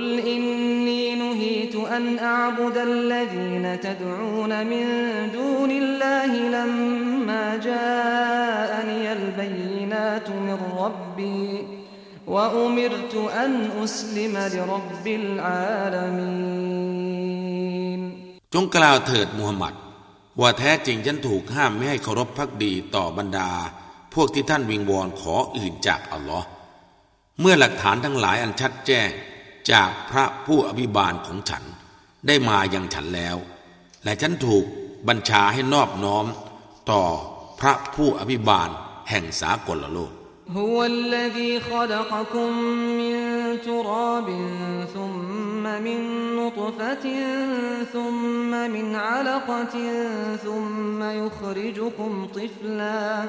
قل إني نهيت أن أعبد الذين تدعون من دون الله لما جاءني البينات من ربي وأمرت أن أسلم لرب العالمين จงกล่าวเถิดมูฮัมหมัด ว่าแท้จริงฉันถูกห้ามไม่ให้เคารพพักดีต่อบรรดา พวกที่ท่านวิงวอนขออื่นจากอัลลอฮ์เมื่อหลักฐานทั้งหลายอันชัดแจ้ง จากพระผู้อภิบาลของฉัน ได้มายังฉันแล้ว และฉันถูกบัญชาให้นอบน้อม ต่อพระผู้อภิบาลแห่งสากลโลก هو الذي خلقكم من تراب ثم من نطفة ثم من علقة ثم يخرجكم طفلا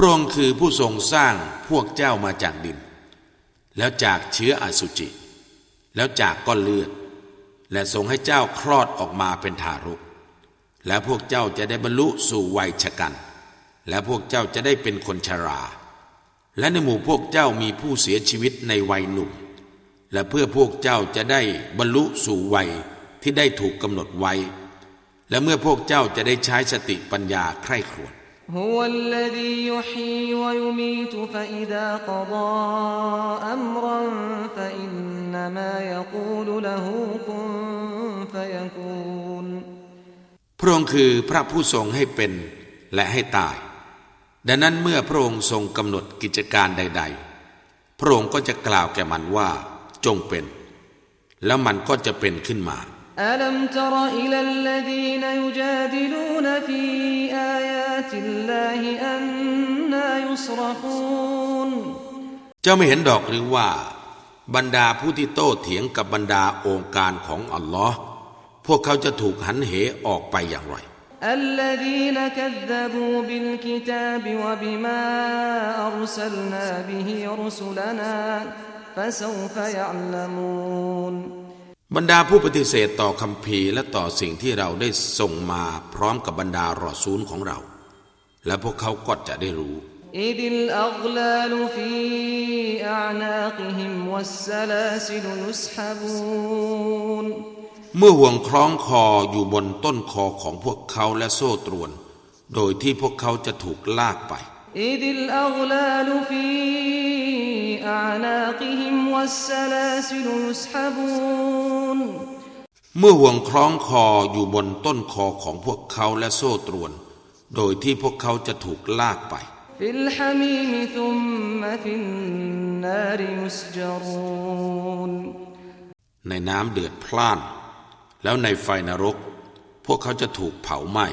พระองค์คือผู้ทรงสร้างพวกเจ้ามาจากดิน แล้วจากเชื้ออสุจิ แล้วจากก้อนเลือด และทรงให้เจ้าคลอดออกมาเป็นทารก และพวกเจ้าจะได้บรรลุสู่วัยชะกัน และพวกเจ้าจะได้เป็นคนชรา และในหมู่พวกเจ้ามีผู้เสียชีวิตในวัยหนุ่ม และเพื่อพวกเจ้าจะได้บรรลุสู่วัยที่ได้ถูกกำหนดไว้ และเมื่อพวกเจ้าจะได้ใช้สติปัญญาใคร่ครวญ هو الذي يحيي ويميت فإذا قضى أمرا فإنما يقول له كن فيكون พระองค์คือพระผู้ทรงให้เป็นและให้ตาย ดังนั้นเมื่อพระองค์ทรงกำหนดกิจการใด ๆ พระองค์ก็จะกล่าวแก่มันว่าจงเป็น แล้วมันก็จะเป็นขึ้นมา ألم تر إلى الذين يجادلون في آيات الله أنا يصرفون เจ้าไม่เห็นดอกหรือว่า บรรดาผู้ที่โต้เถียงกับบรรดาองค์การของอัลลอฮ์พวกเขาจะถูกหันเหออกไปอย่างไร الذين كذبوا بالكتاب وبما أرسلنا به رسلنا فسوف يعلمون บรรดาผู้ปฏิเสธต่อคำพีและต่อสิ่งที่เราได้ส่งมาพร้อมกับบรรดารอซูลของเรา และพวกเขาก็จะได้รู้เมื่อห่วงคล้องคออยู่บนต้นคอของพวกเขาและโซ่ตรวน โดยที่พวกเขาจะถูกลากไป إذ الأغلال في أعناقهم والسلاسل يسحبون เมื่อห่วงคล้องคออยู่บนต้นคอของพวกเขาและโซ่ตรวน โดยที่พวกเขาจะถูกลากไป في الحميم ثم في النار يسجرون ในน้ำเดือดพล่าน แล้วในไฟนรก พวกเขาจะถูกเผาไหม้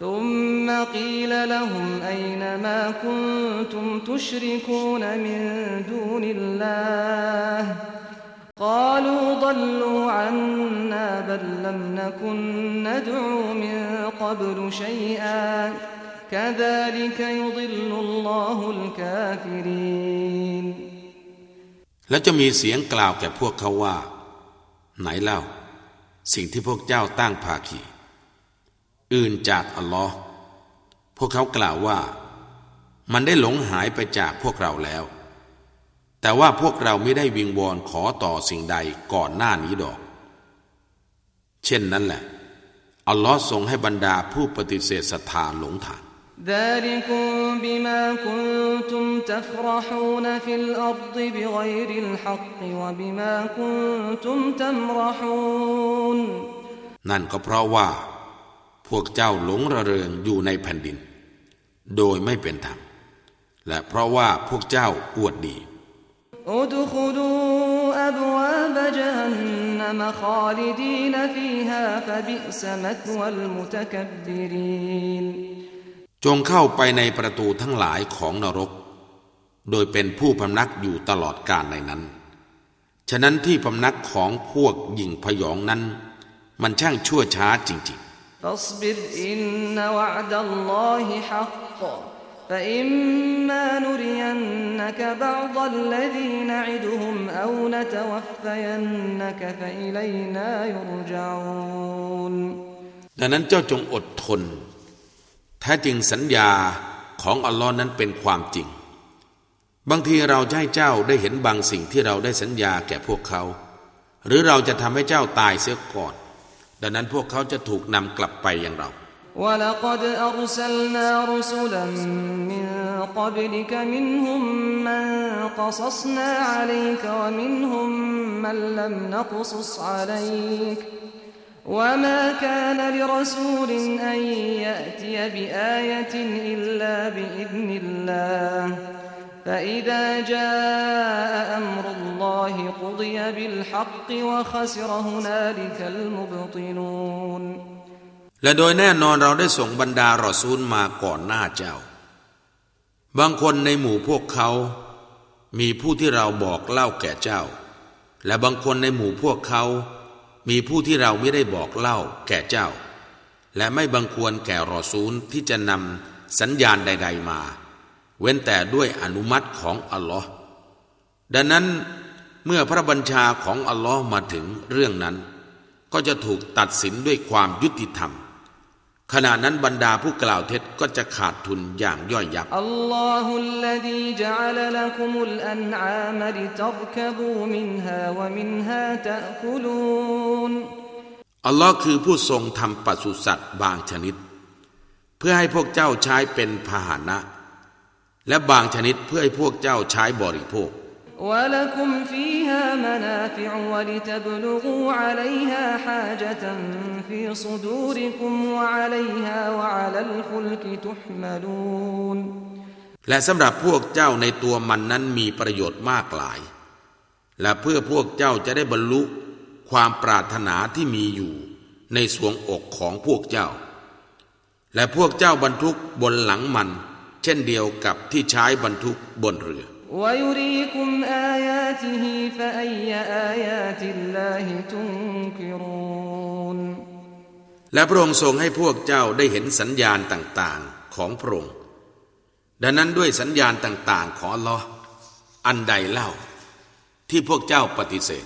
ثم قيل لهم أين ما كنتم تشركون من دون الله قالوا ضلوا عنا بل لم نكن ندعو من قبل شيئا كذلك يضل الله الكافرين แล้วจะมีเสียงกล่าวแก่พวกเขาว่า ไหนเล่า สิ่งที่พวกเจ้าตั้งภาคี อื่นจากอัลลอฮ์พวกเขากล่าวว่า มันได้หลงหายไปจากพวกเราแล้ว แต่ว่าพวกเราไม่ได้วิงวอนขอต่อสิ่งใดก่อนหน้านี้ดอก เช่นนั้นแหละ อัลลอฮ์ทรงให้บรรดาผู้ปฏิเสธศรัทธาหลงทาง ذلكم بما كنتم تفرحون في الأرض بغير الحق وبما كنتم تمرحون นั่นก็เพราะว่า พ วกเจ้าหลงระเริงอยู่ในแผ่นดิน โดยไม่เป็นธรรม และเพราะว่าพวกเจ้าอวดดีจงเข้าไปในประตูทั้งหลายของนรก โดยเป็นผู้พำนักอยู่ตลอดกาลในนั้น ฉะนั้นที่พำนักของพวกหญิงพยองนั้น มันช่างชั่วช้าจริง ๆ فاصبر إن وعد الله حق فإما نرينك بعض الذي نعدهم أو نتوفينك فإلينا يرجعون ๆ ดังนั้นเจ้าจงอดทน แท้จริงสัญญาของอัลลอฮ์นั้นเป็นความจริง บางทีเราจะให้เจ้าได้เห็นบางสิ่งที่เราได้สัญญาแก่พวกเขา หรือเราจะทำให้เจ้าตายเสียก่อน ดังนั้นพวกเขาจะถูกนำกลับไปอย่างเรา ولقد أرسلنا رسلا من قبلك منهم من قصصنا عليك ومنهم من لم نقصص عليك وما كان لرسول أن يأتي بآية إلا بإذن الله فإذا جاء أمر الله قضي بالحق وخسر هنالك المبطلون และโดยแน่นอนเราได้ส่งบรรดารอซูลมาก่อนหน้าเจ้า บางคนในหมู่พวกเขา มีผู้ที่เราบอกเล่าแก่เจ้า และบางคนในหมู่พวกเขา มีผู้ที่เราไม่ได้บอกเล่าแก่เจ้า และไม่บังควรแก่รอซูลที่จะนำสัญญาณใด ๆมา เว้นแต่ด้วยอนุมัติของอัลลอฮ์ดังนั้นเมื่อพระบัญชาของอัลลอฮ์มาถึงเรื่องนั้น ก็จะถูกตัดสินด้วยความยุติธรรม ขณะนั้นบรรดาผู้กล่าวเท็จก็จะขาดทุนอย่างย่อยยับอัลลอฮุลลดีจัลลักุมุลอันอามลิตับคบูมินฮาวะมินฮาตะคุลูนอัลลอฮ์คือผู้ทรงทำปศุสัตว์บางชนิด เพื่อให้พวกเจ้าใช้เป็นพาหนะ และบางชนิดเพื่อให้พวกเจ้าใช้บริโภค ولكم فيها منافع ولتبلغوا عليها حاجة في صدوركم وعليها وعلى الفلك تحملون และสำหรับพวกเจ้าในตัวมันนั้นมีประโยชน์มากหลาย และเพื่อพวกเจ้าจะได้บรรลุความปรารถนาที่มีอยู่ในสวงอกของพวกเจ้า และพวกเจ้าบรรทุกบนหลังมัน เช่นเดียวกับที่ใช้บรรทุกบนเรือ และพระองค์ทรงให้พวกเจ้าได้เห็นสัญญาณต่างๆของพระองค์ ดังนั้นด้วยสัญญาณต่างๆ ของลออันใดเล่า ที่พวกเจ้าปฏิเสธ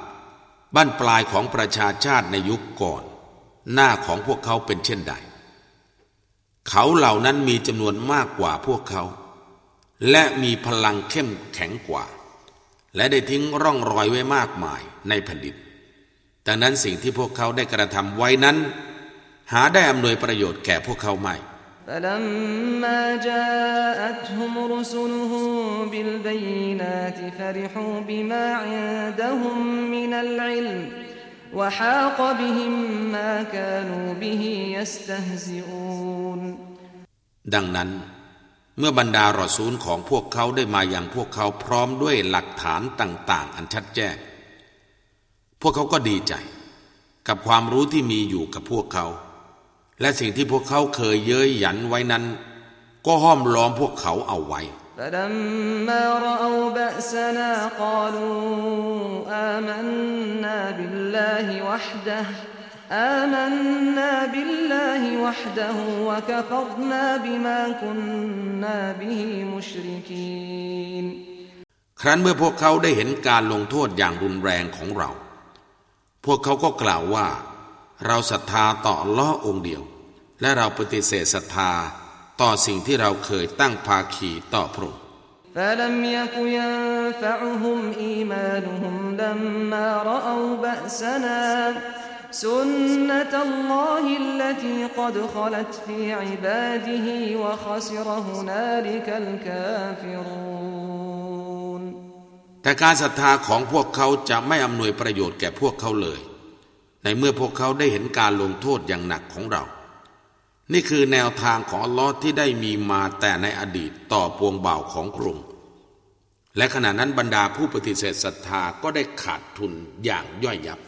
บ้านปลายของประชาชาติในยุคก่อน หน้าของพวกเขาเป็นเช่นใด เขาเหล่านั้นมีจำนวนมากกว่าพวกเขา และมีพลังเข้มแข็งกว่า และได้ทิ้งร่องรอยไว้มากมายในแผ่นดินดังนั้นสิ่งที่พวกเขาได้กระทำไว้นั้น หาได้อำนวยประโยชน์แก่พวกเขาไม่ فلما جاءتهم رسلهم بالبينات فرحوا بما عندهم من العلم وحاق بهم ما كانوا به يستهزئون ดังนั้น เมื่อบรรดารอซูลของพวกเขาได้มาอย่างพวกเขาพร้อมด้วยหลักฐานต่าง ๆ อันชัดแจ้ง พวกเขาก็ดีใจ กับความรู้ที่มีอยู่กับพวกเขา และสิ่งที่พวกเขาเคยเย้ยหยันไว้นั้น ก็ห้อมล้อมพวกเขาเอาไว้ فلما رأوا بأسنا قالوا آمنا بالله وحده آمنا بالله وحده وكفرنا بما كنا به مشركين ครั้นเมื่อพวกเขาได้เห็นการลงโทษอย่างรุนแรงของเรา พวกเขาก็กล่าวว่า เราศรัทธาต่ออัลลอฮ์องค์เดียว และเราปฏิเสธศรัทธา ต่อสิ่งที่เราเคยตั้งภาคีต่อพระองค์ فلم يك ينفعهم إيمانهم لما رأوا بأسنا سنة الله التي قد خلت في عباده وخسر هنالك الكافرون แต่การศรัทธาของพวกเขาจะไม่อำนวยประโยชน์แก่พวกเขาเลย ในเมื่อพวกเขาได้เห็นการลงโทษอย่างหนักของเรา นี่คือแนวทางของอัลลอฮ์ที่ได้มีมาแต่ในอดีตต่อปวงเบาของกรุงและขณะนั้นบรรดาผู้ปฏิเสธศรัทธาก็ได้ขาดทุนอย่างย่อยยับ